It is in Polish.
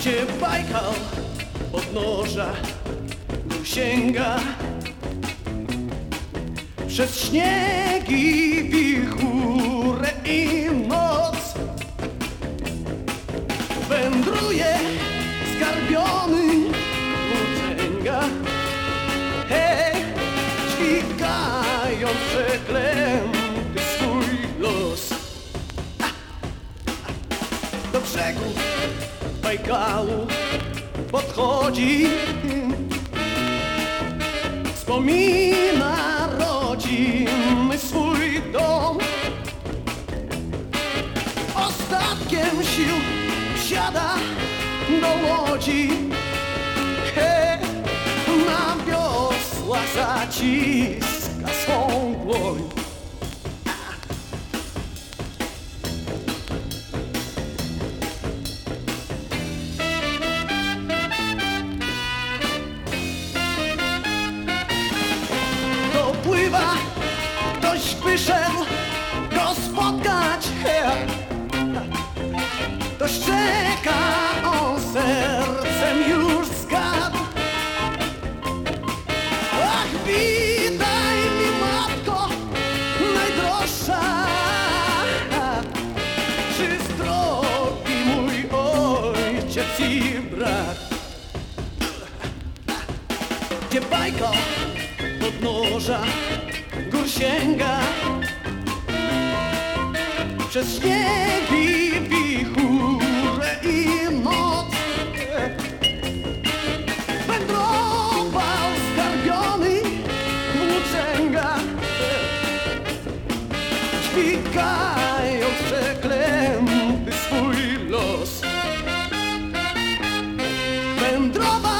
gdzie Bajkał podnoża sięga. Przez śniegi, wichurę i noc wędruje zgarbiony włóczęga hej, dźwigając przeklęty swój los. Do brzegu Bajkału podchodzi. Wspomina rodzimy swój dom. Ostatkiem sił siada do łodzi. He, na wiosła zaciska swą dłoń dopływa Ktoś wyszedł go spotkać. He. Ktoś czeka, on sercem już zgadł. Ach, witaj mi matko, najdroższa. Czy zdrowi mój ojciec i brat? Gdzie bajka podnoża sięga. Przez śniegi, wichurę i noc wędrował zgarbiony włóczęga. Dźwigając przeklęty swój los. Wędrował